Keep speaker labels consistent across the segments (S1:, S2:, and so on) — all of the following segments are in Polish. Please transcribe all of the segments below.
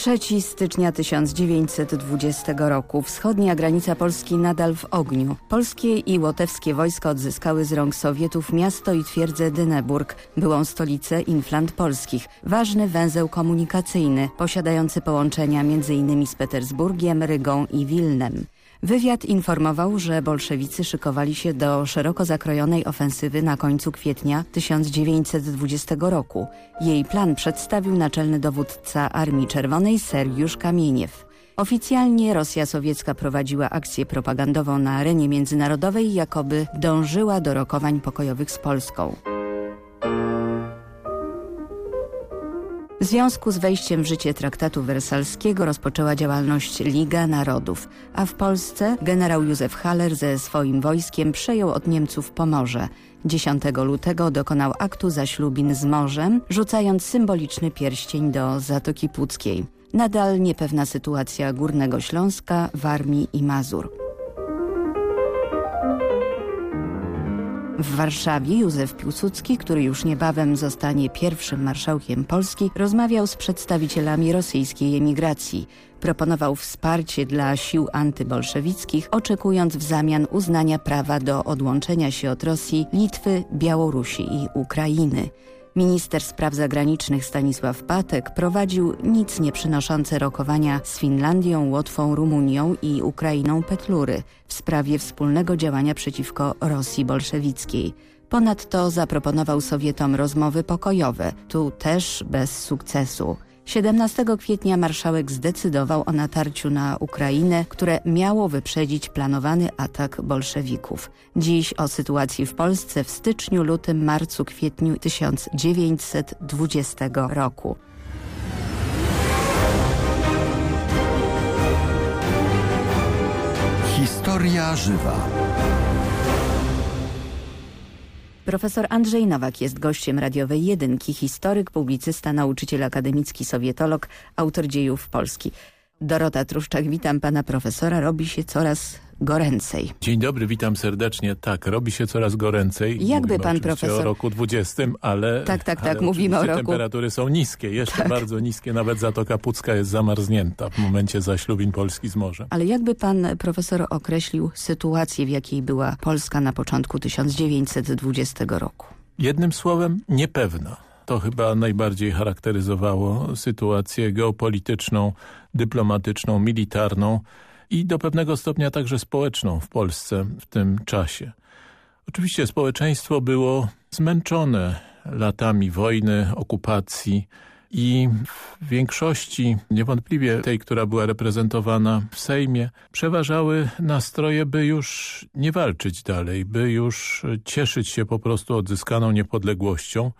S1: 3 stycznia 1920 roku. Wschodnia granica Polski nadal w ogniu. Polskie i łotewskie wojska odzyskały z rąk Sowietów miasto i twierdzę Dyneburg, byłą stolicę Inflant Polskich. Ważny węzeł komunikacyjny, posiadający połączenia m.in. z Petersburgiem, Rygą i Wilnem. Wywiad informował, że bolszewicy szykowali się do szeroko zakrojonej ofensywy na końcu kwietnia 1920 roku. Jej plan przedstawił naczelny dowódca Armii Czerwonej Sergiusz Kamieniew. Oficjalnie Rosja sowiecka prowadziła akcję propagandową na arenie międzynarodowej, jakoby dążyła do rokowań pokojowych z Polską. W związku z wejściem w życie traktatu wersalskiego rozpoczęła działalność Liga Narodów, a w Polsce generał Józef Haller ze swoim wojskiem przejął od Niemców Pomorze. 10 lutego dokonał aktu zaślubin z morzem, rzucając symboliczny pierścień do Zatoki Puckiej. Nadal niepewna sytuacja Górnego Śląska, Warmii i Mazur. W Warszawie Józef Piłsudski, który już niebawem zostanie pierwszym marszałkiem Polski, rozmawiał z przedstawicielami rosyjskiej emigracji. Proponował wsparcie dla sił antybolszewickich, oczekując w zamian uznania prawa do odłączenia się od Rosji, Litwy, Białorusi i Ukrainy. Minister spraw zagranicznych Stanisław Patek prowadził nic nie przynoszące rokowania z Finlandią, Łotwą, Rumunią i Ukrainą Petlury w sprawie wspólnego działania przeciwko Rosji bolszewickiej. Ponadto zaproponował Sowietom rozmowy pokojowe, tu też bez sukcesu. 17 kwietnia marszałek zdecydował o natarciu na Ukrainę, które miało wyprzedzić planowany atak bolszewików. Dziś o sytuacji w Polsce w styczniu, lutym, marcu, kwietniu 1920 roku.
S2: Historia żywa.
S1: Profesor Andrzej Nowak jest gościem radiowej jedynki, historyk, publicysta, nauczyciel akademicki, sowietolog, autor dziejów Polski. Dorota Truszczak, witam pana profesora. Robi się coraz goręcej.
S3: Dzień dobry, witam serdecznie. Tak, robi się coraz goręcej.
S1: Jakby pan profesor...
S3: o roku 20, ale...
S1: Tak, tak, tak, mówimy o roku...
S3: temperatury są niskie, jeszcze tak. bardzo niskie. Nawet Zatoka Pucka jest zamarznięta w momencie zaślubin Polski z morzem.
S1: Ale jakby pan profesor określił sytuację, w jakiej była Polska na początku 1920 roku?
S3: Jednym słowem, niepewna. To chyba najbardziej charakteryzowało sytuację geopolityczną, dyplomatyczną, militarną, i do pewnego stopnia także społeczną w Polsce w tym czasie. Oczywiście społeczeństwo było zmęczone latami wojny, okupacji i w większości, niewątpliwie tej, która była reprezentowana w Sejmie, przeważały nastroje, by już nie walczyć dalej, by już cieszyć się po prostu odzyskaną niepodległością.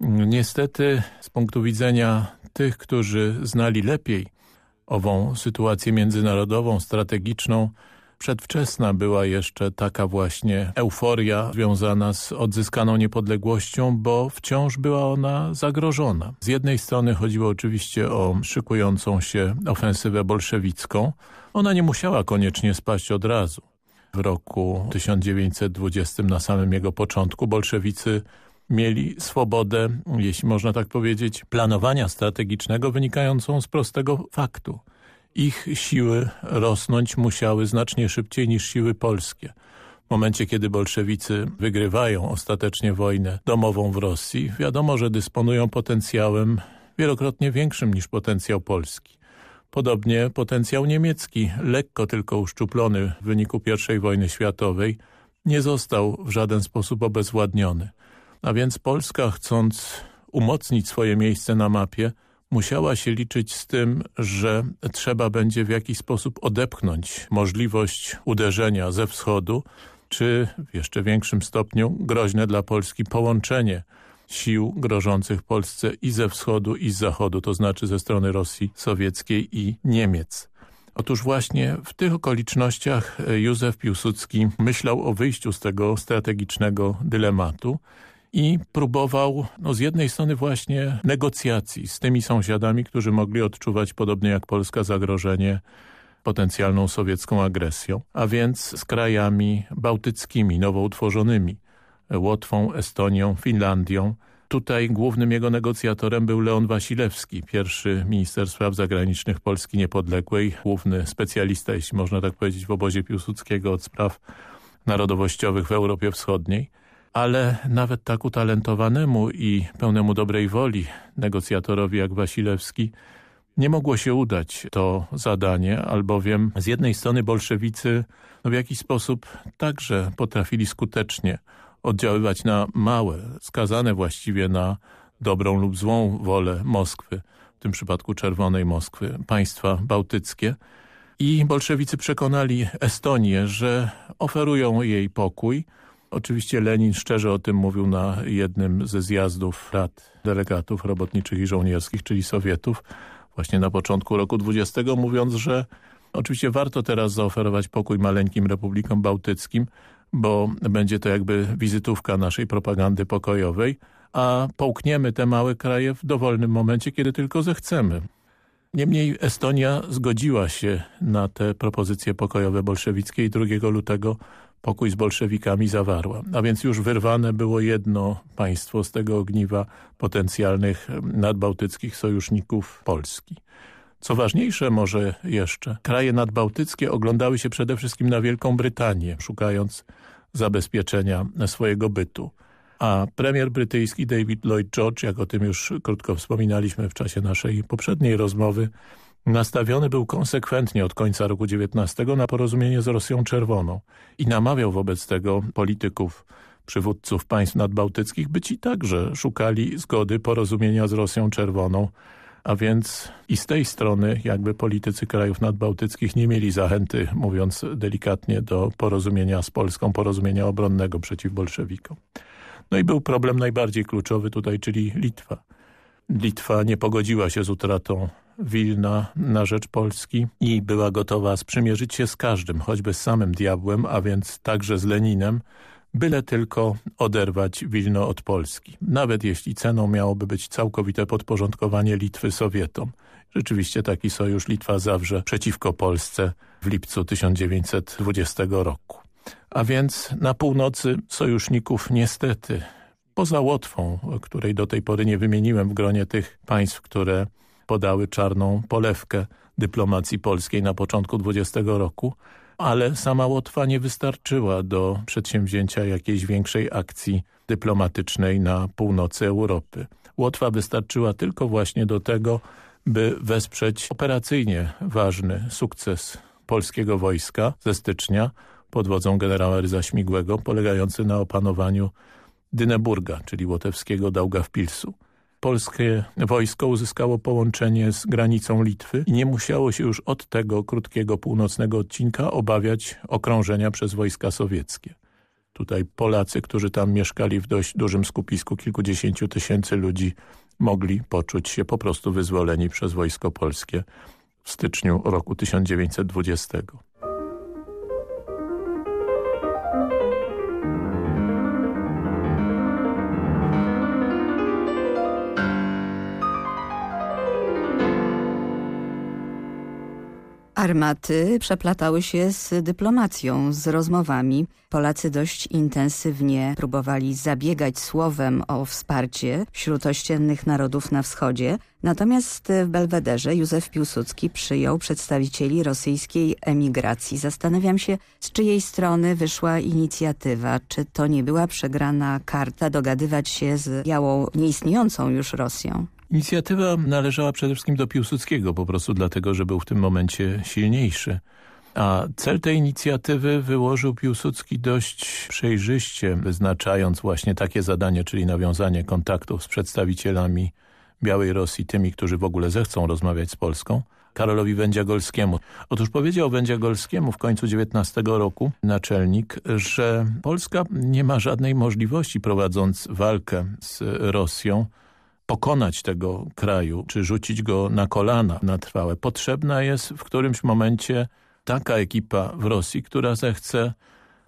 S3: Niestety z punktu widzenia tych, którzy znali lepiej ową sytuację międzynarodową, strategiczną. Przedwczesna była jeszcze taka właśnie euforia związana z odzyskaną niepodległością, bo wciąż była ona zagrożona. Z jednej strony chodziło oczywiście o szykującą się ofensywę bolszewicką. Ona nie musiała koniecznie spaść od razu. W roku 1920 na samym jego początku bolszewicy mieli swobodę, jeśli można tak powiedzieć, planowania strategicznego wynikającą z prostego faktu. Ich siły rosnąć musiały znacznie szybciej niż siły polskie. W momencie, kiedy bolszewicy wygrywają ostatecznie wojnę domową w Rosji, wiadomo, że dysponują potencjałem wielokrotnie większym niż potencjał polski. Podobnie potencjał niemiecki, lekko tylko uszczuplony w wyniku I wojny światowej, nie został w żaden sposób obezwładniony. A więc Polska chcąc umocnić swoje miejsce na mapie musiała się liczyć z tym, że trzeba będzie w jakiś sposób odepchnąć możliwość uderzenia ze wschodu, czy w jeszcze większym stopniu groźne dla Polski połączenie sił grożących Polsce i ze wschodu i z zachodu, to znaczy ze strony Rosji sowieckiej i Niemiec. Otóż właśnie w tych okolicznościach Józef Piłsudski myślał o wyjściu z tego strategicznego dylematu i próbował no, z jednej strony właśnie negocjacji z tymi sąsiadami, którzy mogli odczuwać podobnie jak Polska zagrożenie potencjalną sowiecką agresją, a więc z krajami bałtyckimi, nowo utworzonymi, Łotwą, Estonią, Finlandią, Tutaj głównym jego negocjatorem był Leon Wasilewski, pierwszy minister spraw zagranicznych Polski Niepodległej, główny specjalista, jeśli można tak powiedzieć, w obozie Piłsudskiego od spraw narodowościowych w Europie Wschodniej. Ale nawet tak utalentowanemu i pełnemu dobrej woli negocjatorowi jak Wasilewski nie mogło się udać to zadanie, albowiem z jednej strony bolszewicy no w jakiś sposób także potrafili skutecznie oddziaływać na małe, skazane właściwie na dobrą lub złą wolę Moskwy, w tym przypadku Czerwonej Moskwy, państwa bałtyckie. I bolszewicy przekonali Estonię, że oferują jej pokój. Oczywiście Lenin szczerze o tym mówił na jednym ze zjazdów rad delegatów robotniczych i żołnierskich, czyli Sowietów, właśnie na początku roku 20, mówiąc, że oczywiście warto teraz zaoferować pokój maleńkim republikom bałtyckim, bo będzie to jakby wizytówka naszej propagandy pokojowej, a połkniemy te małe kraje w dowolnym momencie, kiedy tylko zechcemy. Niemniej Estonia zgodziła się na te propozycje pokojowe bolszewickie i 2 lutego pokój z bolszewikami zawarła. A więc już wyrwane było jedno państwo z tego ogniwa potencjalnych nadbałtyckich sojuszników Polski. Co ważniejsze może jeszcze, kraje nadbałtyckie oglądały się przede wszystkim na Wielką Brytanię, szukając zabezpieczenia swojego bytu. A premier brytyjski David Lloyd George, jak o tym już krótko wspominaliśmy w czasie naszej poprzedniej rozmowy, nastawiony był konsekwentnie od końca roku 19 na porozumienie z Rosją Czerwoną i namawiał wobec tego polityków, przywódców państw nadbałtyckich, by ci także szukali zgody porozumienia z Rosją Czerwoną, a więc i z tej strony jakby politycy krajów nadbałtyckich nie mieli zachęty, mówiąc delikatnie, do porozumienia z Polską, porozumienia obronnego przeciw bolszewikom. No i był problem najbardziej kluczowy tutaj, czyli Litwa. Litwa nie pogodziła się z utratą Wilna na rzecz Polski i była gotowa sprzymierzyć się z każdym, choćby z samym diabłem, a więc także z Leninem, byle tylko oderwać Wilno od Polski. Nawet jeśli ceną miałoby być całkowite podporządkowanie Litwy Sowietom. Rzeczywiście taki sojusz Litwa zawrze przeciwko Polsce w lipcu 1920 roku. A więc na północy sojuszników niestety, poza Łotwą, której do tej pory nie wymieniłem w gronie tych państw, które podały czarną polewkę dyplomacji polskiej na początku 20 roku, ale sama Łotwa nie wystarczyła do przedsięwzięcia jakiejś większej akcji dyplomatycznej na północy Europy. Łotwa wystarczyła tylko właśnie do tego, by wesprzeć operacyjnie ważny sukces polskiego wojska ze stycznia pod wodzą generała Ryza Śmigłego, polegający na opanowaniu Dyneburga, czyli łotewskiego Daugavpilsu polskie wojsko uzyskało połączenie z granicą Litwy i nie musiało się już od tego krótkiego północnego odcinka obawiać okrążenia przez wojska sowieckie. Tutaj Polacy, którzy tam mieszkali w dość dużym skupisku kilkudziesięciu tysięcy ludzi, mogli poczuć się po prostu wyzwoleni przez wojsko polskie w styczniu roku 1920.
S1: Armaty przeplatały się z dyplomacją, z rozmowami. Polacy dość intensywnie próbowali zabiegać słowem o wsparcie wśród ościennych narodów na wschodzie. Natomiast w Belwederze Józef Piłsudski przyjął przedstawicieli rosyjskiej emigracji. Zastanawiam się, z czyjej strony wyszła inicjatywa. Czy to nie była przegrana karta dogadywać się z białą, nieistniejącą już Rosją?
S3: Inicjatywa należała przede wszystkim do Piłsudskiego, po prostu dlatego, że był w tym momencie silniejszy. A cel tej inicjatywy wyłożył Piłsudski dość przejrzyście, wyznaczając właśnie takie zadanie, czyli nawiązanie kontaktów z przedstawicielami Białej Rosji, tymi, którzy w ogóle zechcą rozmawiać z Polską, Karolowi Wędziagolskiemu. Otóż powiedział Wędziagolskiemu w końcu 19 roku naczelnik, że Polska nie ma żadnej możliwości prowadząc walkę z Rosją pokonać tego kraju, czy rzucić go na kolana na trwałe. Potrzebna jest w którymś momencie taka ekipa w Rosji, która zechce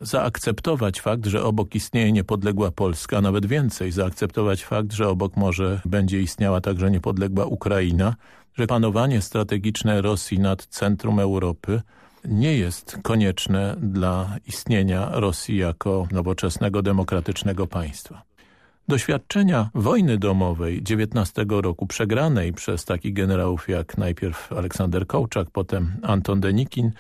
S3: zaakceptować fakt, że obok istnieje niepodległa Polska, a nawet więcej, zaakceptować fakt, że obok może będzie istniała także niepodległa Ukraina, że panowanie strategiczne Rosji nad centrum Europy nie jest konieczne dla istnienia Rosji jako nowoczesnego, demokratycznego państwa. Doświadczenia wojny domowej 19 roku, przegranej przez takich generałów jak najpierw Aleksander Kołczak, potem Anton Denikin,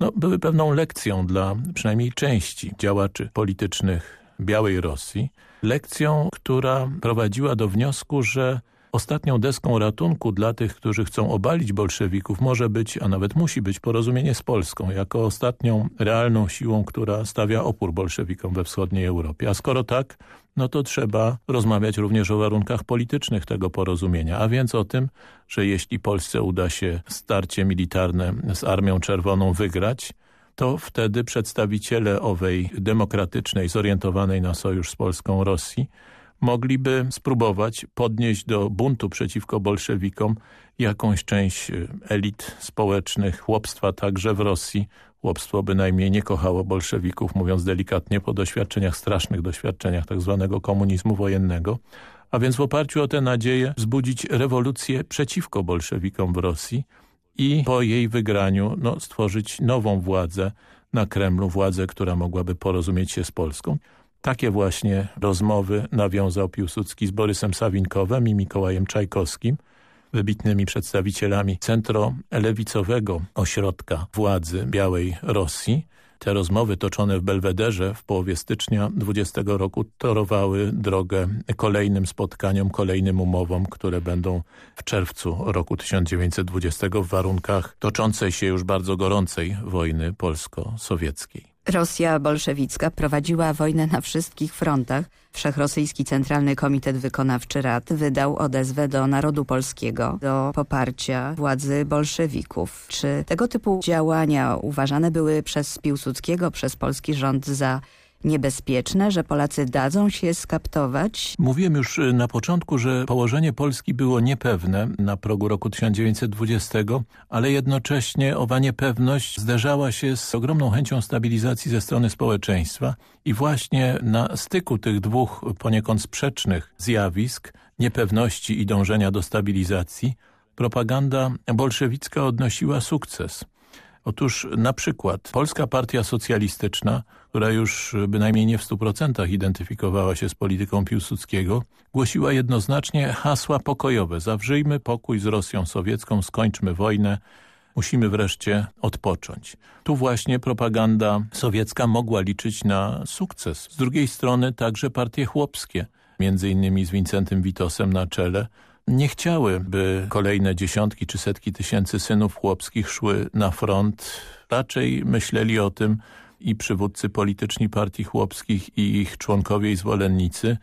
S3: no, były pewną lekcją dla przynajmniej części działaczy politycznych Białej Rosji. Lekcją, która prowadziła do wniosku, że Ostatnią deską ratunku dla tych, którzy chcą obalić bolszewików może być, a nawet musi być porozumienie z Polską, jako ostatnią realną siłą, która stawia opór bolszewikom we wschodniej Europie. A skoro tak, no to trzeba rozmawiać również o warunkach politycznych tego porozumienia, a więc o tym, że jeśli Polsce uda się starcie militarne z Armią Czerwoną wygrać, to wtedy przedstawiciele owej demokratycznej, zorientowanej na sojusz z Polską Rosji mogliby spróbować podnieść do buntu przeciwko bolszewikom jakąś część e, elit społecznych, chłopstwa także w Rosji. Chłopstwo bynajmniej nie kochało bolszewików, mówiąc delikatnie, po doświadczeniach, strasznych doświadczeniach tak zwanego komunizmu wojennego. A więc w oparciu o tę nadzieję wzbudzić rewolucję przeciwko bolszewikom w Rosji i po jej wygraniu no, stworzyć nową władzę na Kremlu, władzę, która mogłaby porozumieć się z Polską. Takie właśnie rozmowy nawiązał Piłsudski z Borysem Sawinkowem i Mikołajem Czajkowskim, wybitnymi przedstawicielami centro-lewicowego ośrodka władzy Białej Rosji. Te rozmowy toczone w Belwederze w połowie stycznia 20 roku torowały drogę kolejnym spotkaniom, kolejnym umowom, które będą w czerwcu roku 1920 w warunkach toczącej się już bardzo gorącej wojny polsko-sowieckiej.
S1: Rosja bolszewicka prowadziła wojnę na wszystkich frontach. Wszechrosyjski Centralny Komitet Wykonawczy Rad wydał odezwę do narodu polskiego do poparcia władzy bolszewików. Czy tego typu działania uważane były przez Piłsudskiego, przez polski rząd za niebezpieczne, że Polacy dadzą się skaptować?
S3: Mówiłem już y, na początku, że położenie Polski było niepewne na progu roku 1920, ale jednocześnie owa niepewność zderzała się z ogromną chęcią stabilizacji ze strony społeczeństwa i właśnie na styku tych dwóch poniekąd sprzecznych zjawisk, niepewności i dążenia do stabilizacji, propaganda bolszewicka odnosiła sukces. Otóż na przykład Polska Partia Socjalistyczna, która już bynajmniej nie w stu procentach identyfikowała się z polityką Piłsudskiego, głosiła jednoznacznie hasła pokojowe. Zawrzyjmy pokój z Rosją sowiecką, skończmy wojnę, musimy wreszcie odpocząć. Tu właśnie propaganda sowiecka mogła liczyć na sukces. Z drugiej strony także partie chłopskie, między innymi z Wincentym Witosem na czele, nie chciały, by kolejne dziesiątki czy setki tysięcy synów chłopskich szły na front. Raczej myśleli o tym i przywódcy polityczni partii chłopskich i ich członkowie i zwolennicy,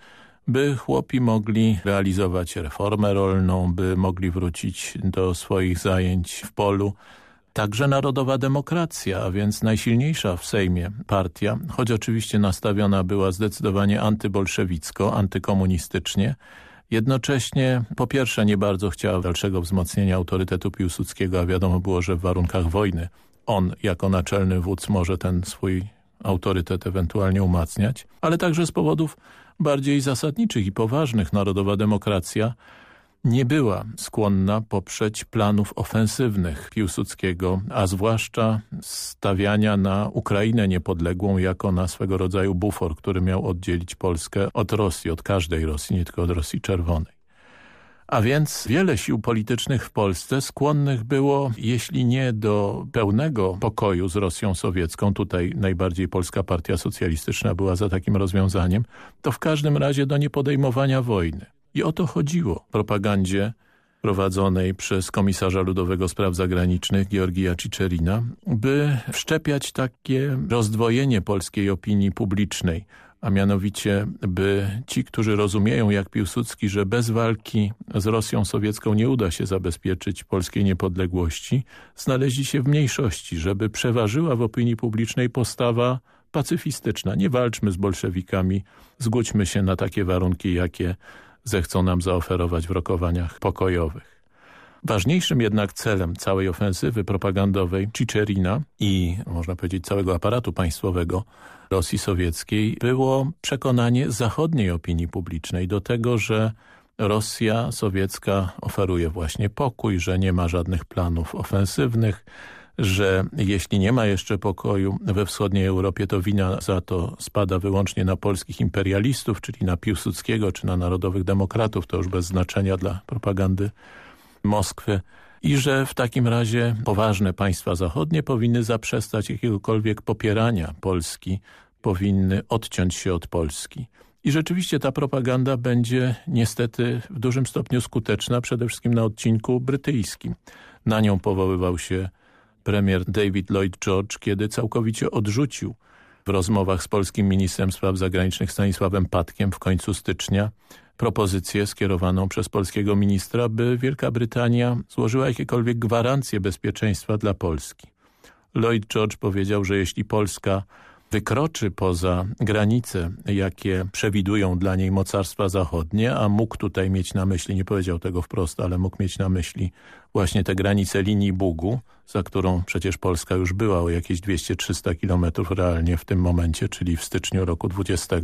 S3: by chłopi mogli realizować reformę rolną, by mogli wrócić do swoich zajęć w polu. Także narodowa demokracja, a więc najsilniejsza w Sejmie partia, choć oczywiście nastawiona była zdecydowanie antybolszewicko, antykomunistycznie, Jednocześnie po pierwsze nie bardzo chciała dalszego wzmocnienia autorytetu Piłsudskiego, a wiadomo było, że w warunkach wojny on jako naczelny wódz może ten swój autorytet ewentualnie umacniać, ale także z powodów bardziej zasadniczych i poważnych. Narodowa demokracja nie była skłonna poprzeć planów ofensywnych Piłsudskiego, a zwłaszcza stawiania na Ukrainę niepodległą jako na swego rodzaju bufor, który miał oddzielić Polskę od Rosji, od każdej Rosji, nie tylko od Rosji Czerwonej. A więc wiele sił politycznych w Polsce skłonnych było, jeśli nie do pełnego pokoju z Rosją sowiecką, tutaj najbardziej Polska Partia Socjalistyczna była za takim rozwiązaniem, to w każdym razie do niepodejmowania wojny. I o to chodziło w propagandzie prowadzonej przez komisarza ludowego spraw zagranicznych Georgija Cicerina, by wszczepiać takie rozdwojenie polskiej opinii publicznej, a mianowicie by ci, którzy rozumieją jak Piłsudski, że bez walki z Rosją sowiecką nie uda się zabezpieczyć polskiej niepodległości, znaleźli się w mniejszości, żeby przeważyła w opinii publicznej postawa pacyfistyczna. Nie walczmy z bolszewikami, zgódźmy się na takie warunki, jakie zechcą nam zaoferować w rokowaniach pokojowych. Ważniejszym jednak celem całej ofensywy propagandowej Cicerina i można powiedzieć całego aparatu państwowego Rosji Sowieckiej było przekonanie zachodniej opinii publicznej do tego, że Rosja sowiecka oferuje właśnie pokój, że nie ma żadnych planów ofensywnych, że jeśli nie ma jeszcze pokoju we wschodniej Europie, to wina za to spada wyłącznie na polskich imperialistów, czyli na Piłsudskiego czy na narodowych demokratów, to już bez znaczenia dla propagandy Moskwy i że w takim razie poważne państwa zachodnie powinny zaprzestać jakiegokolwiek popierania Polski, powinny odciąć się od Polski. I rzeczywiście ta propaganda będzie niestety w dużym stopniu skuteczna, przede wszystkim na odcinku brytyjskim. Na nią powoływał się premier David Lloyd George, kiedy całkowicie odrzucił w rozmowach z polskim ministrem spraw zagranicznych Stanisławem Patkiem w końcu stycznia propozycję skierowaną przez polskiego ministra, by Wielka Brytania złożyła jakiekolwiek gwarancje bezpieczeństwa dla Polski. Lloyd George powiedział, że jeśli Polska wykroczy poza granice, jakie przewidują dla niej mocarstwa zachodnie, a mógł tutaj mieć na myśli, nie powiedział tego wprost, ale mógł mieć na myśli właśnie te granice linii Bugu, za którą przecież Polska już była o jakieś 200-300 kilometrów realnie w tym momencie, czyli w styczniu roku 20.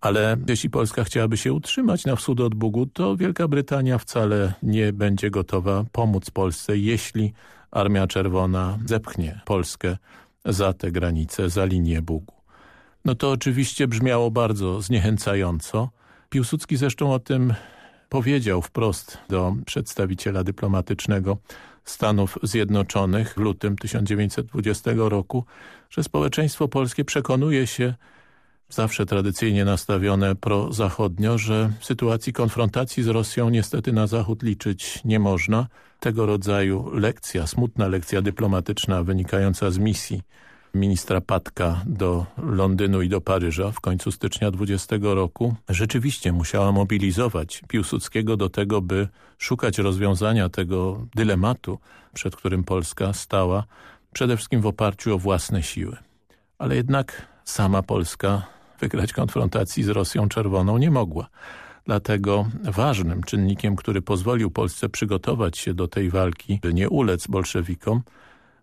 S3: Ale jeśli Polska chciałaby się utrzymać na wschód od Bugu, to Wielka Brytania wcale nie będzie gotowa pomóc Polsce, jeśli Armia Czerwona zepchnie Polskę za te granice, za linię Bugu. No to oczywiście brzmiało bardzo zniechęcająco. Piłsudski zresztą o tym powiedział wprost do przedstawiciela dyplomatycznego Stanów Zjednoczonych w lutym 1920 roku, że społeczeństwo polskie przekonuje się, zawsze tradycyjnie nastawione prozachodnio, że w sytuacji konfrontacji z Rosją niestety na Zachód liczyć nie można. Tego rodzaju lekcja, smutna lekcja dyplomatyczna wynikająca z misji ministra Patka do Londynu i do Paryża w końcu stycznia 20 roku rzeczywiście musiała mobilizować Piłsudskiego do tego, by szukać rozwiązania tego dylematu, przed którym Polska stała, przede wszystkim w oparciu o własne siły. Ale jednak sama Polska wygrać konfrontacji z Rosją Czerwoną nie mogła. Dlatego ważnym czynnikiem, który pozwolił Polsce przygotować się do tej walki, by nie ulec bolszewikom,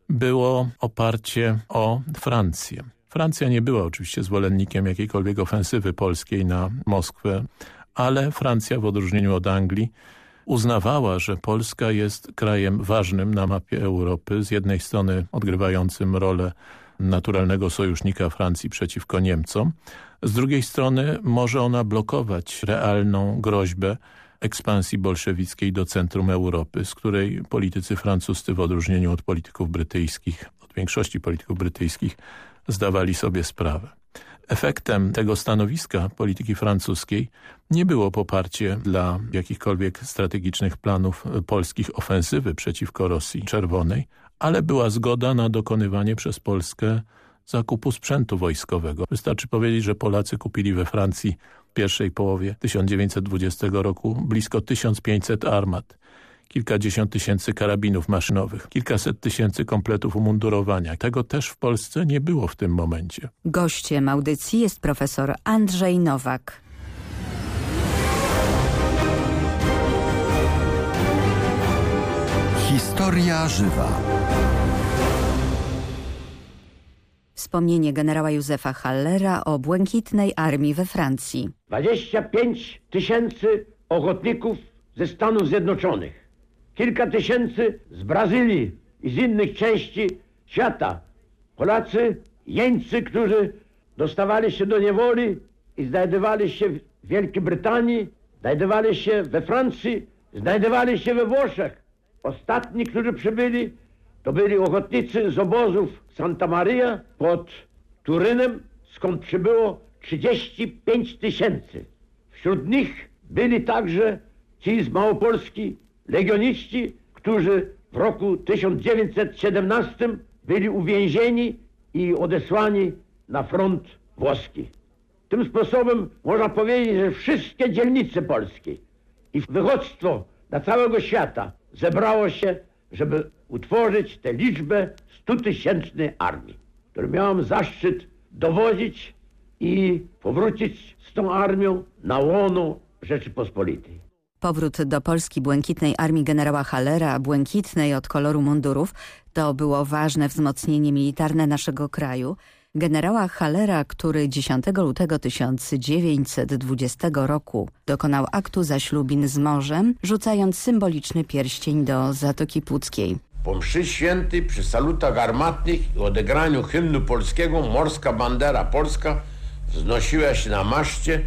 S3: było oparcie o Francję. Francja nie była oczywiście zwolennikiem jakiejkolwiek ofensywy polskiej na Moskwę, ale Francja w odróżnieniu od Anglii uznawała, że Polska jest krajem ważnym na mapie Europy, z jednej strony odgrywającym rolę naturalnego sojusznika Francji przeciwko Niemcom. Z drugiej strony może ona blokować realną groźbę ekspansji bolszewickiej do centrum Europy, z której politycy francuscy w odróżnieniu od polityków brytyjskich, od większości polityków brytyjskich zdawali sobie sprawę. Efektem tego stanowiska polityki francuskiej nie było poparcie dla jakichkolwiek strategicznych planów polskich ofensywy przeciwko Rosji Czerwonej, ale była zgoda na dokonywanie przez Polskę zakupu sprzętu wojskowego. Wystarczy powiedzieć, że Polacy kupili we Francji w pierwszej połowie 1920 roku blisko 1500 armat, kilkadziesiąt tysięcy karabinów maszynowych, kilkaset tysięcy kompletów umundurowania. Tego też w Polsce nie było w tym momencie.
S1: Gościem audycji jest profesor Andrzej Nowak.
S2: Historia żywa.
S1: Wspomnienie generała Józefa Hallera o błękitnej armii we Francji.
S4: 25 tysięcy ochotników ze Stanów Zjednoczonych, kilka tysięcy z Brazylii i z innych części świata. Polacy, jeńcy, którzy dostawali się do niewoli i znajdowali się w Wielkiej Brytanii, znajdowali się we Francji, znajdowali się we Włoszech. Ostatni, którzy przybyli, to byli ochotnicy z obozów Santa Maria pod Turynem, skąd przybyło 35 tysięcy. Wśród nich byli także ci z Małopolski, legioniści, którzy w roku 1917 byli uwięzieni i odesłani na front włoski. Tym sposobem można powiedzieć, że wszystkie dzielnice polskie i wychodztwo dla całego świata zebrało się, żeby utworzyć tę liczbę stutysięcznej armii, którą miałem zaszczyt dowodzić i powrócić z tą armią na łono Rzeczypospolitej.
S1: Powrót do Polski błękitnej armii generała Hallera, błękitnej od koloru mundurów, to było ważne wzmocnienie militarne naszego kraju. Generała Hallera, który 10 lutego 1920 roku dokonał aktu zaślubin z morzem, rzucając symboliczny pierścień do Zatoki Puckiej.
S4: Po mszy świętej przy salutach armatnych i odegraniu hymnu polskiego morska bandera polska wznosiła się na maszcie,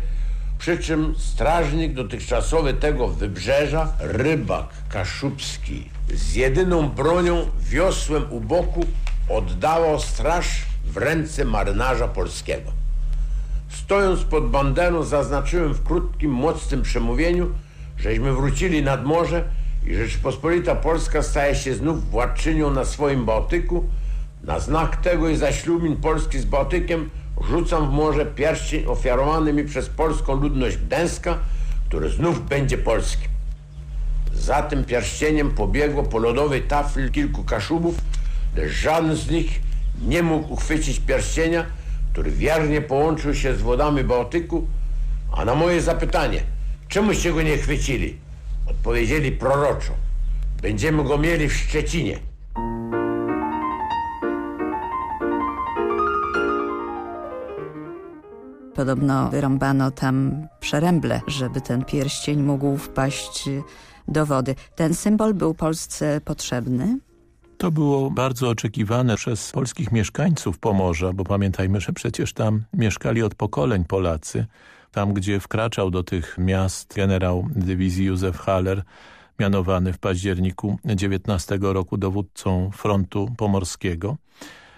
S4: przy czym strażnik dotychczasowy tego wybrzeża, rybak kaszubski, z jedyną bronią, wiosłem u boku, oddawał straż w ręce marynarza polskiego. Stojąc pod banderą zaznaczyłem w krótkim, mocnym przemówieniu, żeśmy wrócili nad morze i Rzeczypospolita Polska staje się znów władczynią na swoim Bałtyku. Na znak tego i zaślubin Polski z Bałtykiem rzucam w morze pierścień ofiarowany mi przez polską ludność Gdańska, który znów będzie polski. Za tym pierścieniem pobiegło po lodowej tafli kilku kaszubów, lecz żaden z nich nie mógł uchwycić pierścienia, który wiernie połączył się z wodami Bałtyku, a na moje zapytanie, czemuście go nie chwycili, odpowiedzieli proroczo, będziemy go mieli w Szczecinie.
S1: Podobno wyrąbano tam przeręble, żeby ten pierścień mógł wpaść do wody. Ten symbol był Polsce potrzebny?
S3: To było bardzo oczekiwane przez polskich mieszkańców Pomorza, bo pamiętajmy, że przecież tam mieszkali od pokoleń Polacy. Tam, gdzie wkraczał do tych miast generał dywizji Józef Haller, mianowany w październiku 19 roku dowódcą frontu pomorskiego.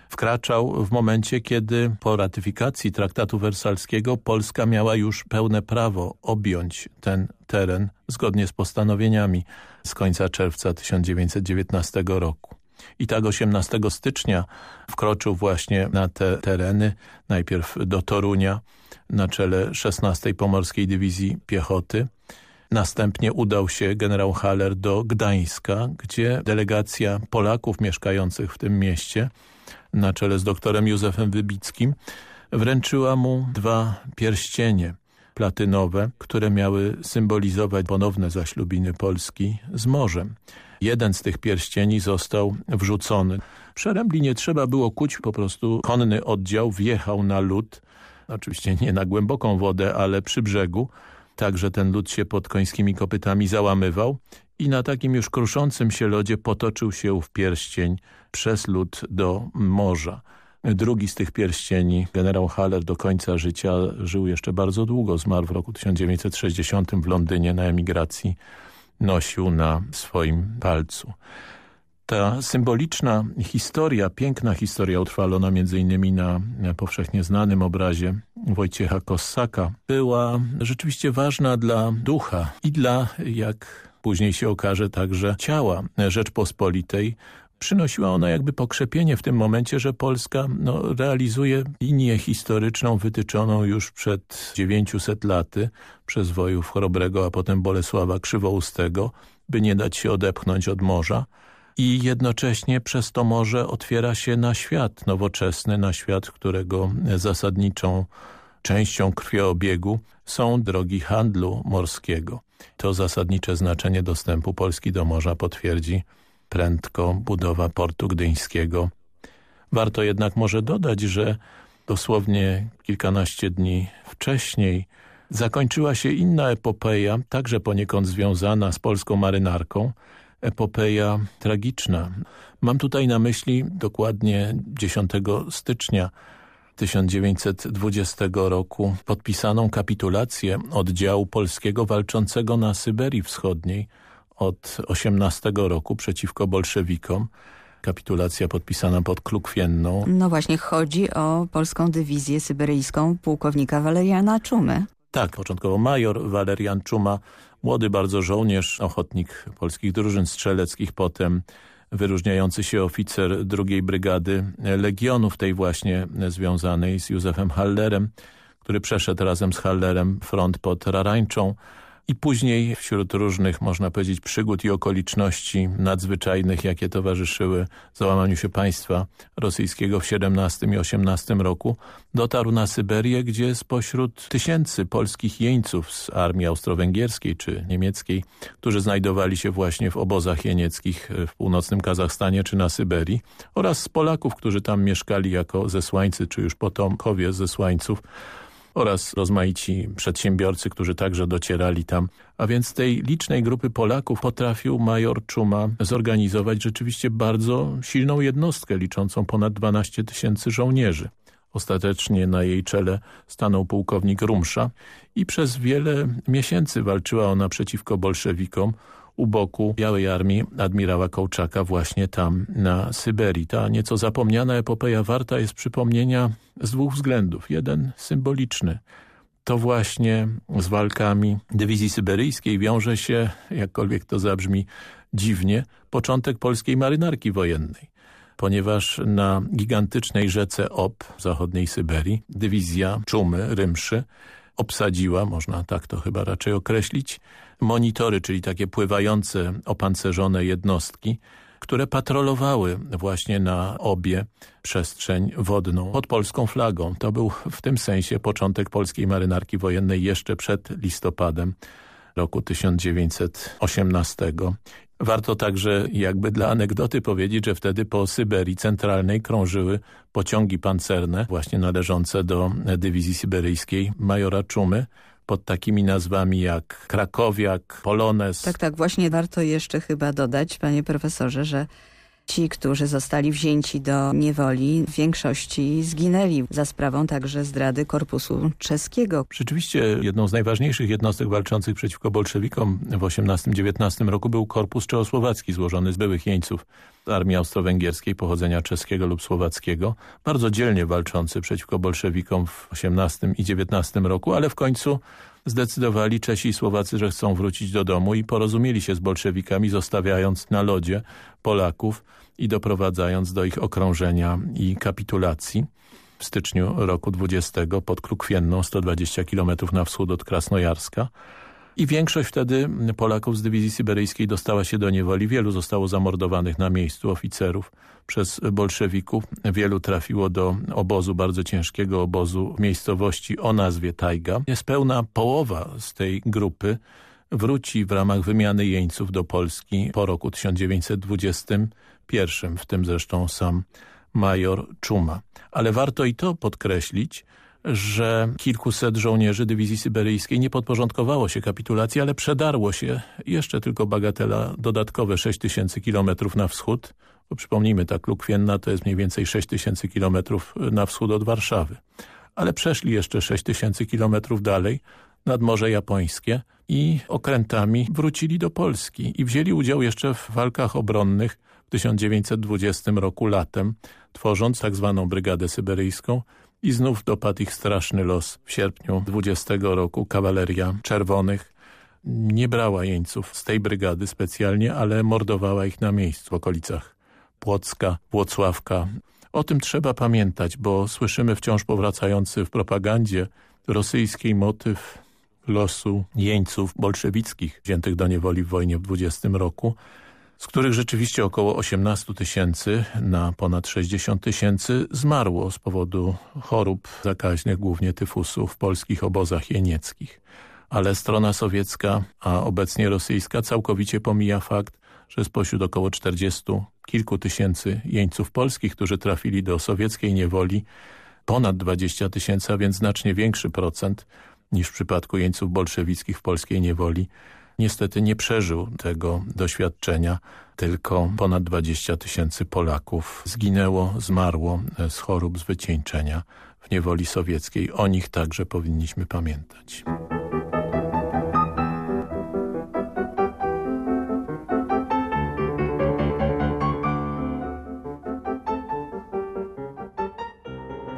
S3: Wkraczał w momencie, kiedy po ratyfikacji traktatu wersalskiego Polska miała już pełne prawo objąć ten teren zgodnie z postanowieniami z końca czerwca 1919 roku. I tak 18 stycznia wkroczył właśnie na te tereny, najpierw do Torunia na czele 16 Pomorskiej Dywizji Piechoty. Następnie udał się generał Haller do Gdańska, gdzie delegacja Polaków mieszkających w tym mieście na czele z doktorem Józefem Wybickim wręczyła mu dwa pierścienie platynowe, które miały symbolizować ponowne zaślubiny Polski z morzem. Jeden z tych pierścieni został wrzucony. Przerębli nie trzeba było kuć, po prostu konny oddział wjechał na lód, oczywiście nie na głęboką wodę, ale przy brzegu, tak że ten lód się pod końskimi kopytami załamywał. I na takim już kruszącym się lodzie potoczył się w pierścień przez lód do morza. Drugi z tych pierścieni, generał Haller do końca życia żył jeszcze bardzo długo, zmarł w roku 1960 w Londynie na emigracji nosił na swoim palcu. Ta symboliczna historia, piękna historia utrwalona innymi na powszechnie znanym obrazie Wojciecha Kossaka była rzeczywiście ważna dla ducha i dla, jak później się okaże, także ciała Rzeczpospolitej, przynosiła ona jakby pokrzepienie w tym momencie, że Polska no, realizuje linię historyczną wytyczoną już przed 900 laty przez wojów Chorobrego, a potem Bolesława Krzywoustego, by nie dać się odepchnąć od morza i jednocześnie przez to morze otwiera się na świat nowoczesny, na świat, którego zasadniczą częścią krwioobiegu są drogi handlu morskiego. To zasadnicze znaczenie dostępu Polski do morza potwierdzi prędko budowa portu gdyńskiego. Warto jednak może dodać, że dosłownie kilkanaście dni wcześniej zakończyła się inna epopeja, także poniekąd związana z polską marynarką, epopeja tragiczna. Mam tutaj na myśli dokładnie 10 stycznia 1920 roku podpisaną kapitulację oddziału polskiego walczącego na Syberii Wschodniej od 18 roku przeciwko bolszewikom. Kapitulacja podpisana pod Klukwienną.
S1: No właśnie, chodzi o polską dywizję syberyjską pułkownika Waleriana Czumy.
S3: Tak, początkowo major Walerian Czuma, młody bardzo żołnierz, ochotnik polskich drużyn strzeleckich, potem wyróżniający się oficer drugiej brygady Legionów, tej właśnie związanej z Józefem Hallerem, który przeszedł razem z Hallerem front pod Rarańczą, i później wśród różnych, można powiedzieć, przygód i okoliczności nadzwyczajnych, jakie towarzyszyły załamaniu się państwa rosyjskiego w 17 i 18 roku, dotarł na Syberię, gdzie spośród tysięcy polskich jeńców z armii austro-węgierskiej czy niemieckiej, którzy znajdowali się właśnie w obozach jenieckich w północnym Kazachstanie czy na Syberii oraz z Polaków, którzy tam mieszkali jako zesłańcy czy już potomkowie zesłańców, oraz rozmaici przedsiębiorcy, którzy także docierali tam. A więc tej licznej grupy Polaków potrafił major Czuma zorganizować rzeczywiście bardzo silną jednostkę liczącą ponad 12 tysięcy żołnierzy. Ostatecznie na jej czele stanął pułkownik Rumsza i przez wiele miesięcy walczyła ona przeciwko bolszewikom u boku Białej Armii admirała Kołczaka właśnie tam na Syberii. Ta nieco zapomniana epopeja warta jest przypomnienia z dwóch względów. Jeden symboliczny. To właśnie z walkami dywizji syberyjskiej wiąże się, jakkolwiek to zabrzmi dziwnie, początek polskiej marynarki wojennej ponieważ na gigantycznej rzece Ob zachodniej Syberii dywizja Czumy, Rymszy obsadziła, można tak to chyba raczej określić, monitory, czyli takie pływające, opancerzone jednostki, które patrolowały właśnie na obie przestrzeń wodną pod polską flagą. To był w tym sensie początek polskiej marynarki wojennej jeszcze przed listopadem roku 1918 Warto także jakby dla anegdoty powiedzieć, że wtedy po Syberii Centralnej krążyły pociągi pancerne, właśnie należące do dywizji syberyjskiej majora Czumy, pod takimi nazwami jak Krakowiak, Polones.
S1: Tak, tak, właśnie warto jeszcze chyba dodać, panie profesorze, że Ci, którzy zostali wzięci do niewoli, w większości zginęli za sprawą także zdrady korpusu czeskiego.
S3: Rzeczywiście jedną z najważniejszych jednostek walczących przeciwko bolszewikom w 18-19 roku był korpus czechosłowacki złożony z byłych jeńców armii austro-węgierskiej pochodzenia czeskiego lub słowackiego, bardzo dzielnie walczący przeciwko bolszewikom w 18 i 19 roku, ale w końcu zdecydowali Czesi i Słowacy, że chcą wrócić do domu i porozumieli się z bolszewikami, zostawiając na lodzie Polaków i doprowadzając do ich okrążenia i kapitulacji. W styczniu roku 20 pod Klukwienną, 120 km na wschód od Krasnojarska. I większość wtedy Polaków z dywizji syberyjskiej dostała się do niewoli. Wielu zostało zamordowanych na miejscu oficerów przez bolszewików. Wielu trafiło do obozu, bardzo ciężkiego obozu w miejscowości o nazwie Tajga. Niespełna połowa z tej grupy wróci w ramach wymiany jeńców do Polski po roku 1921, w tym zresztą sam major Czuma. Ale warto i to podkreślić, że kilkuset żołnierzy dywizji syberyjskiej nie podporządkowało się kapitulacji, ale przedarło się jeszcze tylko bagatela dodatkowe 6 tysięcy kilometrów na wschód, bo przypomnijmy, ta Klukwienna to jest mniej więcej 6 tysięcy kilometrów na wschód od Warszawy. Ale przeszli jeszcze 6 tysięcy kilometrów dalej nad Morze Japońskie i okrętami wrócili do Polski i wzięli udział jeszcze w walkach obronnych w 1920 roku latem, tworząc tak zwaną Brygadę Syberyjską, i znów dopadł ich straszny los. W sierpniu 20 roku kawaleria czerwonych nie brała jeńców z tej brygady specjalnie, ale mordowała ich na miejscu w okolicach Płocka, Włocławka. O tym trzeba pamiętać, bo słyszymy wciąż powracający w propagandzie rosyjskiej motyw losu jeńców bolszewickich wziętych do niewoli w wojnie w 20 roku z których rzeczywiście około 18 tysięcy na ponad 60 tysięcy zmarło z powodu chorób zakaźnych, głównie tyfusu w polskich obozach jenieckich. Ale strona sowiecka, a obecnie rosyjska całkowicie pomija fakt, że spośród około 40 kilku tysięcy jeńców polskich, którzy trafili do sowieckiej niewoli, ponad 20 tysięcy, a więc znacznie większy procent niż w przypadku jeńców bolszewickich w polskiej niewoli, niestety nie przeżył tego doświadczenia. Tylko ponad 20 tysięcy Polaków zginęło, zmarło z chorób, z wycieńczenia w niewoli sowieckiej. O nich także powinniśmy pamiętać.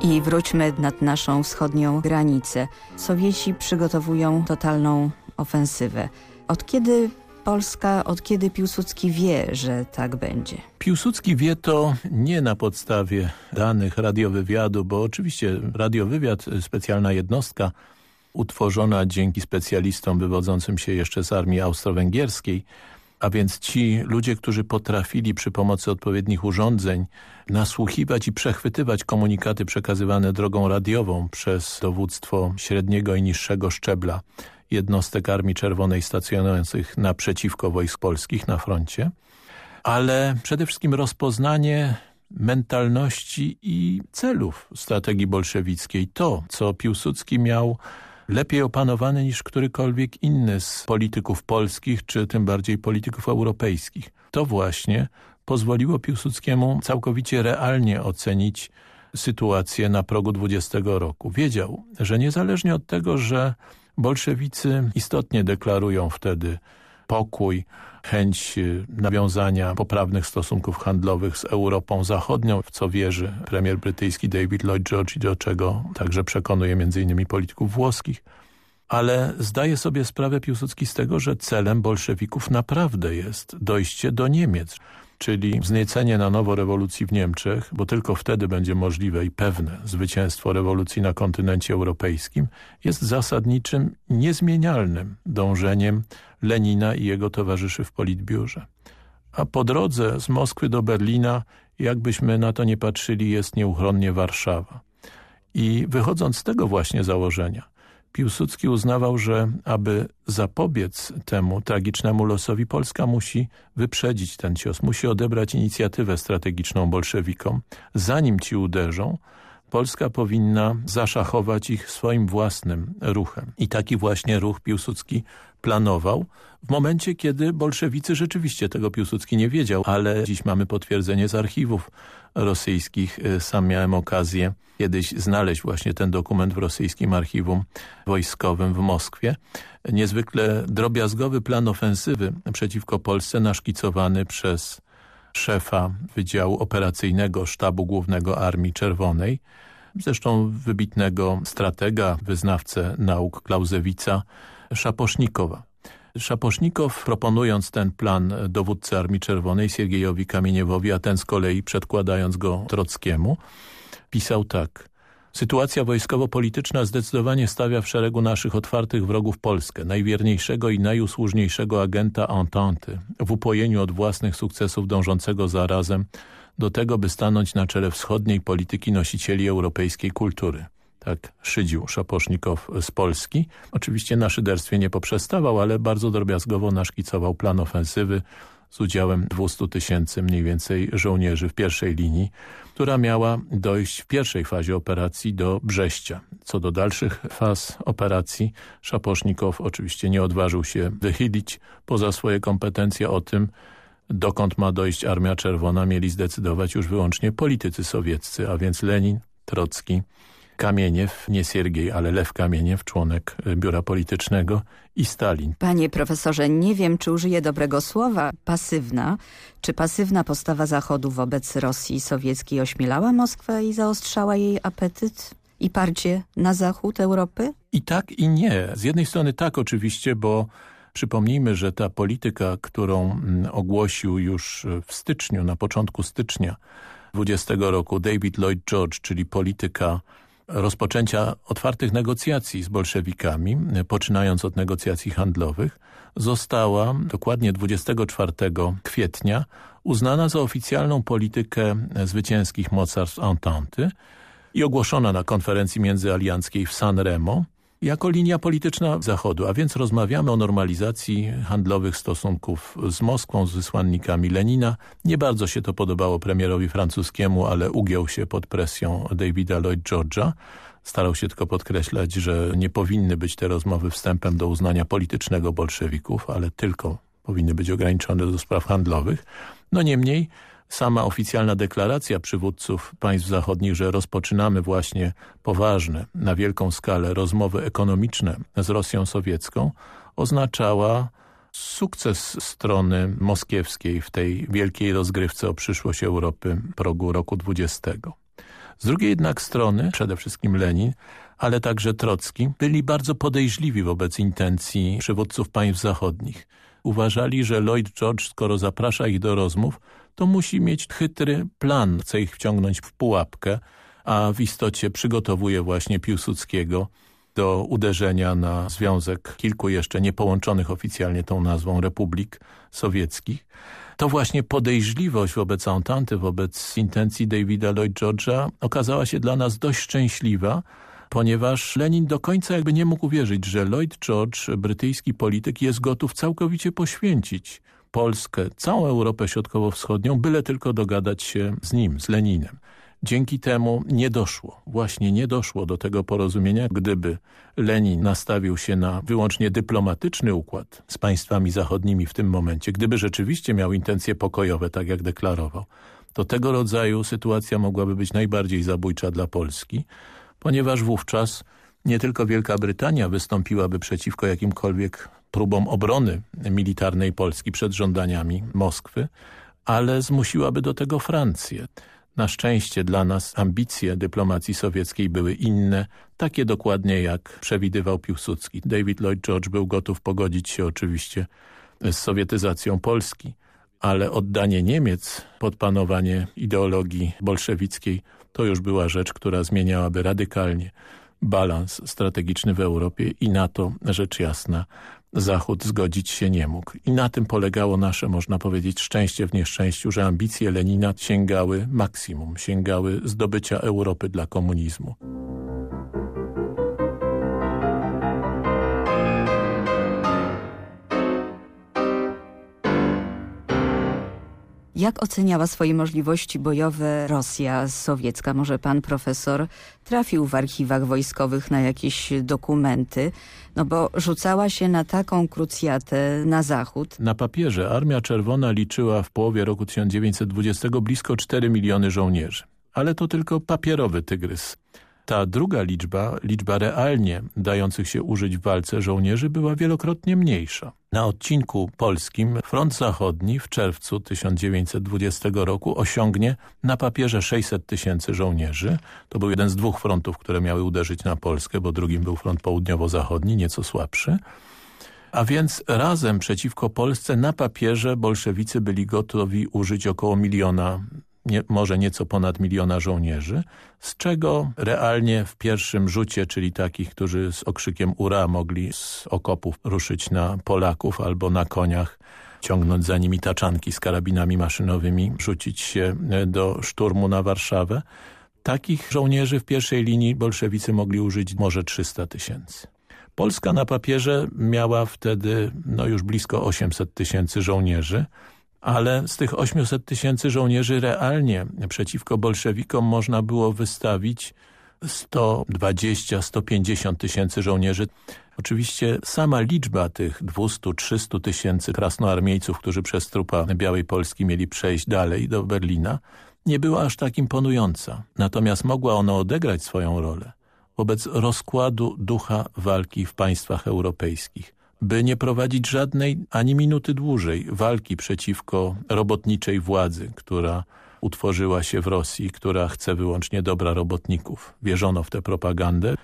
S1: I wróćmy nad naszą wschodnią granicę. Sowieci przygotowują totalną ofensywę. Od kiedy Polska, od kiedy Piłsudski wie, że tak będzie?
S3: Piłsudski wie to nie na podstawie danych radiowywiadu, bo oczywiście radiowywiad, specjalna jednostka utworzona dzięki specjalistom wywodzącym się jeszcze z armii austro-węgierskiej, a więc ci ludzie, którzy potrafili przy pomocy odpowiednich urządzeń nasłuchiwać i przechwytywać komunikaty przekazywane drogą radiową przez dowództwo średniego i niższego szczebla jednostek Armii Czerwonej stacjonujących naprzeciwko wojsk polskich na froncie, ale przede wszystkim rozpoznanie mentalności i celów strategii bolszewickiej. To, co Piłsudski miał lepiej opanowane niż którykolwiek inny z polityków polskich, czy tym bardziej polityków europejskich. To właśnie pozwoliło Piłsudskiemu całkowicie realnie ocenić sytuację na progu 20 roku. Wiedział, że niezależnie od tego, że bolszewicy istotnie deklarują wtedy pokój, chęć y, nawiązania poprawnych stosunków handlowych z Europą Zachodnią, w co wierzy premier brytyjski David Lloyd George i do czego także przekonuje m.in. polityków włoskich. Ale zdaje sobie sprawę Piłsudski z tego, że celem bolszewików naprawdę jest dojście do Niemiec, czyli wzniecenie na nowo rewolucji w Niemczech, bo tylko wtedy będzie możliwe i pewne zwycięstwo rewolucji na kontynencie europejskim, jest zasadniczym, niezmienialnym dążeniem Lenina i jego towarzyszy w Politbiurze. A po drodze z Moskwy do Berlina, jakbyśmy na to nie patrzyli, jest nieuchronnie Warszawa. I wychodząc z tego właśnie założenia, Piłsudski uznawał, że aby zapobiec temu tragicznemu losowi, Polska musi wyprzedzić ten cios, musi odebrać inicjatywę strategiczną bolszewikom. Zanim ci uderzą, Polska powinna zaszachować ich swoim własnym ruchem. I taki właśnie ruch Piłsudski planował w momencie, kiedy bolszewicy rzeczywiście tego Piłsudski nie wiedział, ale dziś mamy potwierdzenie z archiwów rosyjskich. Sam miałem okazję kiedyś znaleźć właśnie ten dokument w rosyjskim archiwum wojskowym w Moskwie. Niezwykle drobiazgowy plan ofensywy przeciwko Polsce naszkicowany przez szefa Wydziału Operacyjnego Sztabu Głównego Armii Czerwonej, zresztą wybitnego stratega, wyznawcę nauk Klauzewica, Szaposznikowa. Szaposznikow proponując ten plan dowódcy Armii Czerwonej Siergiejowi Kamieniewowi, a ten z kolei przedkładając go Trockiemu, pisał tak. Sytuacja wojskowo-polityczna zdecydowanie stawia w szeregu naszych otwartych wrogów Polskę, najwierniejszego i najusłużniejszego agenta Entente, w upojeniu od własnych sukcesów dążącego zarazem do tego, by stanąć na czele wschodniej polityki nosicieli europejskiej kultury. Tak szydził Szapocznikow z Polski. Oczywiście na szyderstwie nie poprzestawał, ale bardzo drobiazgowo naszkicował plan ofensywy z udziałem 200 tysięcy mniej więcej żołnierzy w pierwszej linii, która miała dojść w pierwszej fazie operacji do Brześcia. Co do dalszych faz operacji, Szapocznikow oczywiście nie odważył się wychylić poza swoje kompetencje o tym, dokąd ma dojść Armia Czerwona, mieli zdecydować już wyłącznie politycy sowieccy, a więc Lenin, Trocki, Kamieniew, nie Siergiej, ale Lew Kamieniew, członek e, biura politycznego i Stalin.
S1: Panie profesorze, nie wiem, czy użyję dobrego słowa, pasywna. Czy pasywna postawa Zachodu wobec Rosji sowieckiej ośmielała Moskwę i zaostrzała jej apetyt i parcie na zachód Europy?
S3: I tak i nie. Z jednej strony tak oczywiście, bo Przypomnijmy, że ta polityka, którą mm, ogłosił już w styczniu, na początku stycznia 20 roku David Lloyd George, czyli polityka rozpoczęcia otwartych negocjacji z bolszewikami, poczynając od negocjacji handlowych, została dokładnie 24 kwietnia uznana za oficjalną politykę zwycięskich mocarstw Entente i ogłoszona na konferencji międzyalianckiej w San Remo jako linia polityczna Zachodu, a więc rozmawiamy o normalizacji handlowych stosunków z Moskwą, z wysłannikami Lenina. Nie bardzo się to podobało premierowi francuskiemu, ale ugiął się pod presją Davida Lloyd George'a. Starał się tylko podkreślać, że nie powinny być te rozmowy wstępem do uznania politycznego bolszewików, ale tylko powinny być ograniczone do spraw handlowych. No niemniej sama oficjalna deklaracja przywódców państw zachodnich, że rozpoczynamy właśnie poważne, na wielką skalę rozmowy ekonomiczne z Rosją sowiecką, oznaczała sukces strony moskiewskiej w tej wielkiej rozgrywce o przyszłość Europy progu roku 20. Z drugiej jednak strony, przede wszystkim Lenin, ale także Trocki, byli bardzo podejrzliwi wobec intencji przywódców państw zachodnich. Uważali, że Lloyd George, skoro zaprasza ich do rozmów, to musi mieć chytry plan, chce ich wciągnąć w pułapkę, a w istocie przygotowuje właśnie Piłsudskiego do uderzenia na związek kilku jeszcze niepołączonych oficjalnie tą nazwą republik sowieckich. To właśnie podejrzliwość wobec Entente, wobec intencji Davida Lloyd George'a okazała się dla nas dość szczęśliwa, ponieważ Lenin do końca jakby nie mógł uwierzyć, że Lloyd George, brytyjski polityk, jest gotów całkowicie poświęcić Polskę, całą Europę Środkowo-Wschodnią, byle tylko dogadać się z nim, z Leninem. Dzięki temu nie doszło, właśnie nie doszło do tego porozumienia. Gdyby Lenin nastawił się na wyłącznie dyplomatyczny układ z państwami zachodnimi w tym momencie, gdyby rzeczywiście miał intencje pokojowe, tak jak deklarował, to tego rodzaju sytuacja mogłaby być najbardziej zabójcza dla Polski, ponieważ wówczas nie tylko Wielka Brytania wystąpiłaby przeciwko jakimkolwiek próbom obrony militarnej Polski przed żądaniami Moskwy, ale zmusiłaby do tego Francję. Na szczęście dla nas ambicje dyplomacji sowieckiej były inne, takie dokładnie jak przewidywał Piłsudski. David Lloyd George był gotów pogodzić się oczywiście z sowietyzacją Polski, ale oddanie Niemiec pod panowanie ideologii bolszewickiej to już była rzecz, która zmieniałaby radykalnie balans strategiczny w Europie i na to rzecz jasna Zachód zgodzić się nie mógł. I na tym polegało nasze, można powiedzieć, szczęście w nieszczęściu, że ambicje Lenina sięgały maksimum, sięgały zdobycia Europy dla komunizmu.
S1: Jak oceniała swoje możliwości bojowe Rosja sowiecka? Może pan profesor trafił w archiwach wojskowych na jakieś dokumenty, no bo rzucała się na taką krucjatę na zachód.
S3: Na papierze Armia Czerwona liczyła w połowie roku 1920 blisko 4 miliony żołnierzy. Ale to tylko papierowy tygrys. Ta druga liczba, liczba realnie dających się użyć w walce żołnierzy była wielokrotnie mniejsza. Na odcinku polskim front zachodni w czerwcu 1920 roku osiągnie na papierze 600 tysięcy żołnierzy. To był jeden z dwóch frontów, które miały uderzyć na Polskę, bo drugim był front południowo-zachodni, nieco słabszy. A więc razem przeciwko Polsce na papierze bolszewicy byli gotowi użyć około miliona nie, może nieco ponad miliona żołnierzy, z czego realnie w pierwszym rzucie, czyli takich, którzy z okrzykiem ura mogli z okopów ruszyć na Polaków albo na koniach, ciągnąć za nimi taczanki z karabinami maszynowymi, rzucić się e, do szturmu na Warszawę. Takich żołnierzy w pierwszej linii bolszewicy mogli użyć może 300 tysięcy. Polska na papierze miała wtedy no już blisko 800 tysięcy żołnierzy, ale z tych 800 tysięcy żołnierzy realnie przeciwko bolszewikom można było wystawić 120-150 tysięcy żołnierzy. Oczywiście sama liczba tych 200-300 tysięcy krasnoarmiejców, którzy przez trupa Białej Polski mieli przejść dalej do Berlina, nie była aż tak imponująca. Natomiast mogła ona odegrać swoją rolę wobec rozkładu ducha walki w państwach europejskich by nie prowadzić żadnej ani minuty dłużej walki przeciwko robotniczej władzy, która utworzyła się w Rosji, która chce wyłącznie dobra robotników. Wierzono w tę propagandę.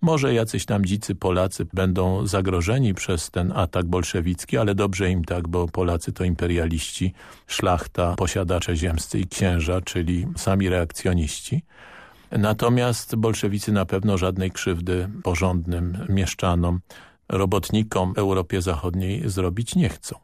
S3: Może jacyś tam dzicy Polacy będą zagrożeni przez ten atak bolszewicki, ale dobrze im tak, bo Polacy to imperialiści, szlachta, posiadacze ziemscy i księża, czyli sami reakcjoniści. Natomiast bolszewicy na pewno żadnej krzywdy porządnym mieszczanom robotnikom Europie Zachodniej zrobić nie chcą.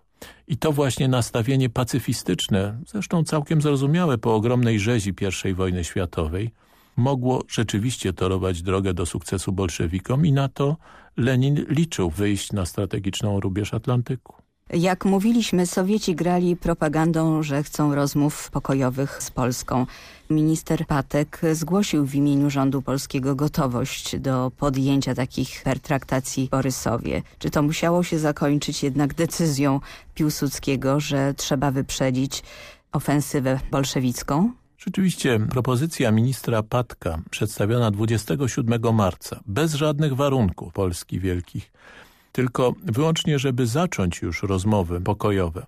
S3: I to właśnie nastawienie pacyfistyczne, zresztą całkiem zrozumiałe po ogromnej rzezi I wojny światowej, mogło rzeczywiście torować drogę do sukcesu bolszewikom i na to Lenin liczył wyjść na strategiczną rubież Atlantyku.
S1: Jak mówiliśmy, Sowieci grali propagandą, że chcą rozmów pokojowych z Polską. Minister Patek zgłosił w imieniu rządu polskiego gotowość do podjęcia takich pertraktacji Borysowie. Czy to musiało się zakończyć jednak decyzją Piłsudskiego, że trzeba wyprzedzić ofensywę bolszewicką?
S3: Rzeczywiście propozycja ministra Patka przedstawiona 27 marca bez żadnych warunków Polski Wielkich tylko wyłącznie, żeby zacząć już rozmowy pokojowe,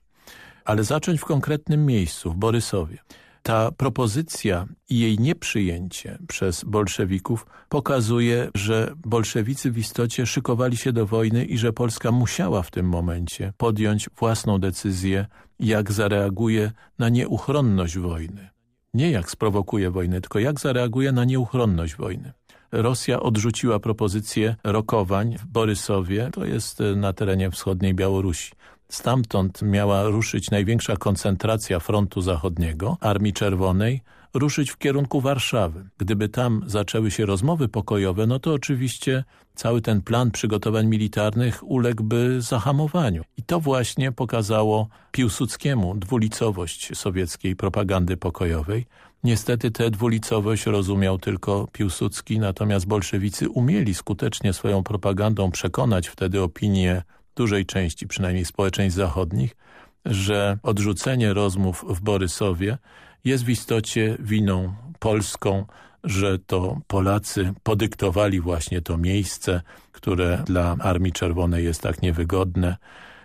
S3: ale zacząć w konkretnym miejscu, w Borysowie. Ta propozycja i jej nieprzyjęcie przez bolszewików pokazuje, że bolszewicy w istocie szykowali się do wojny i że Polska musiała w tym momencie podjąć własną decyzję, jak zareaguje na nieuchronność wojny. Nie jak sprowokuje wojnę, tylko jak zareaguje na nieuchronność wojny. Rosja odrzuciła propozycję rokowań w Borysowie, to jest e, na terenie wschodniej Białorusi. Stamtąd miała ruszyć największa koncentracja frontu zachodniego, Armii Czerwonej, ruszyć w kierunku Warszawy. Gdyby tam zaczęły się rozmowy pokojowe, no to oczywiście cały ten plan przygotowań militarnych uległby zahamowaniu. I to właśnie pokazało Piłsudskiemu dwulicowość sowieckiej propagandy pokojowej. Niestety tę dwulicowość rozumiał tylko Piłsudski, natomiast bolszewicy umieli skutecznie swoją propagandą przekonać wtedy opinię dużej części, przynajmniej społeczeństw zachodnich, że odrzucenie rozmów w Borysowie jest w istocie winą polską, że to Polacy podyktowali właśnie to miejsce, które dla Armii Czerwonej jest tak niewygodne.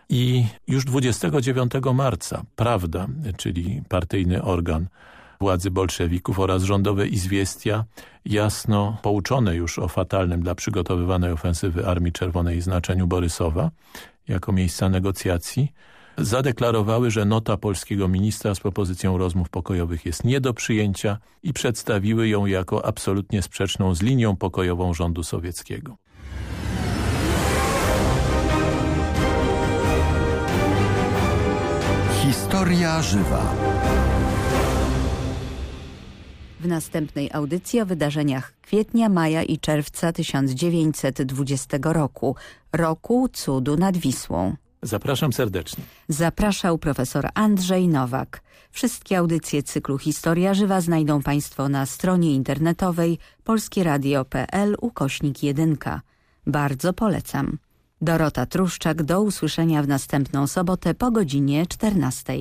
S3: I już 29 marca Prawda, czyli partyjny organ władzy bolszewików oraz rządowe Izwiestia, jasno pouczone już o fatalnym dla przygotowywanej ofensywy Armii Czerwonej znaczeniu Borysowa jako miejsca negocjacji, zadeklarowały, że nota polskiego ministra z propozycją rozmów pokojowych jest nie do przyjęcia i przedstawiły ją jako absolutnie sprzeczną z linią pokojową rządu sowieckiego.
S2: Historia żywa.
S1: W następnej audycji o wydarzeniach kwietnia, maja i czerwca 1920 roku, roku cudu nad Wisłą.
S3: Zapraszam serdecznie.
S1: Zapraszał profesor Andrzej Nowak. Wszystkie audycje cyklu Historia Żywa znajdą Państwo na stronie internetowej polskieradio.pl ukośnik 1. Bardzo polecam. Dorota Truszczak, do usłyszenia w następną sobotę po godzinie 14.